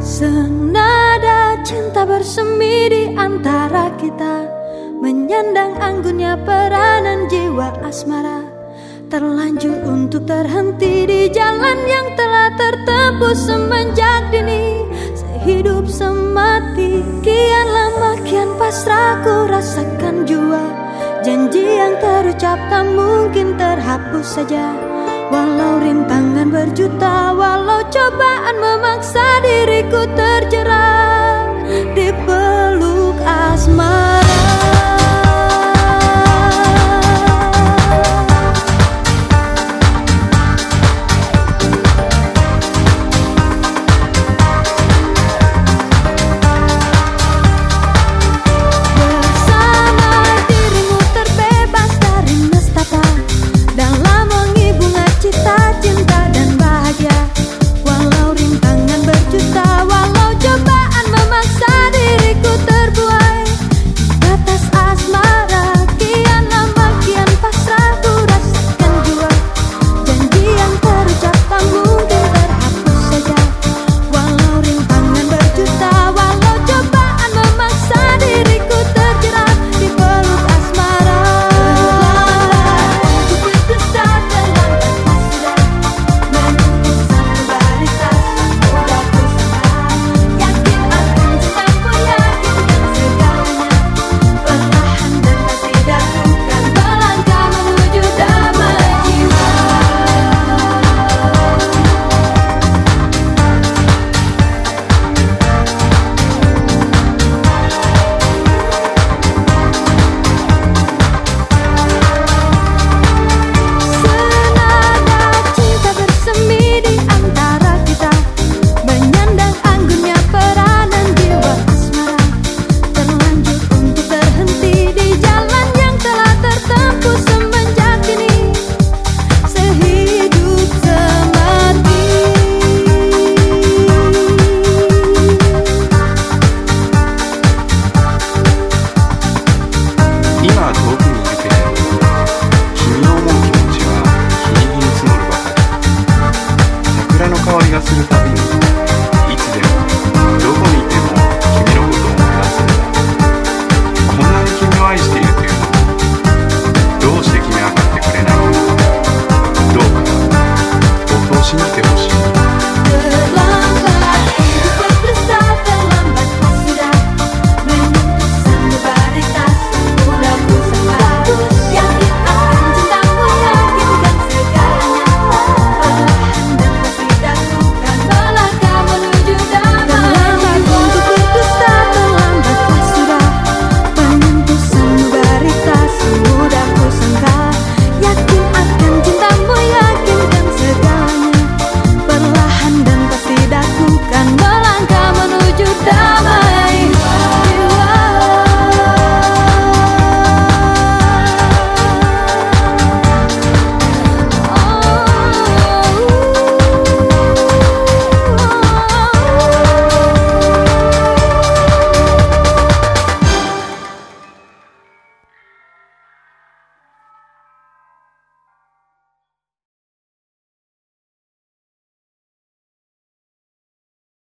Senada cinta bersemi di antara kita Menyandang anggunnya peranan jiwa asmara. Terlanjur untuk terhenti di jalan yang telah tertempuh semenjak dini. Sehidup semati kian lama kian pasrah ku rasakan jua. Janji yang terucap tak mungkin terhapus saja. Walau berjuta walau cobaan memaksa diriku terjerat. 香りがするたびに。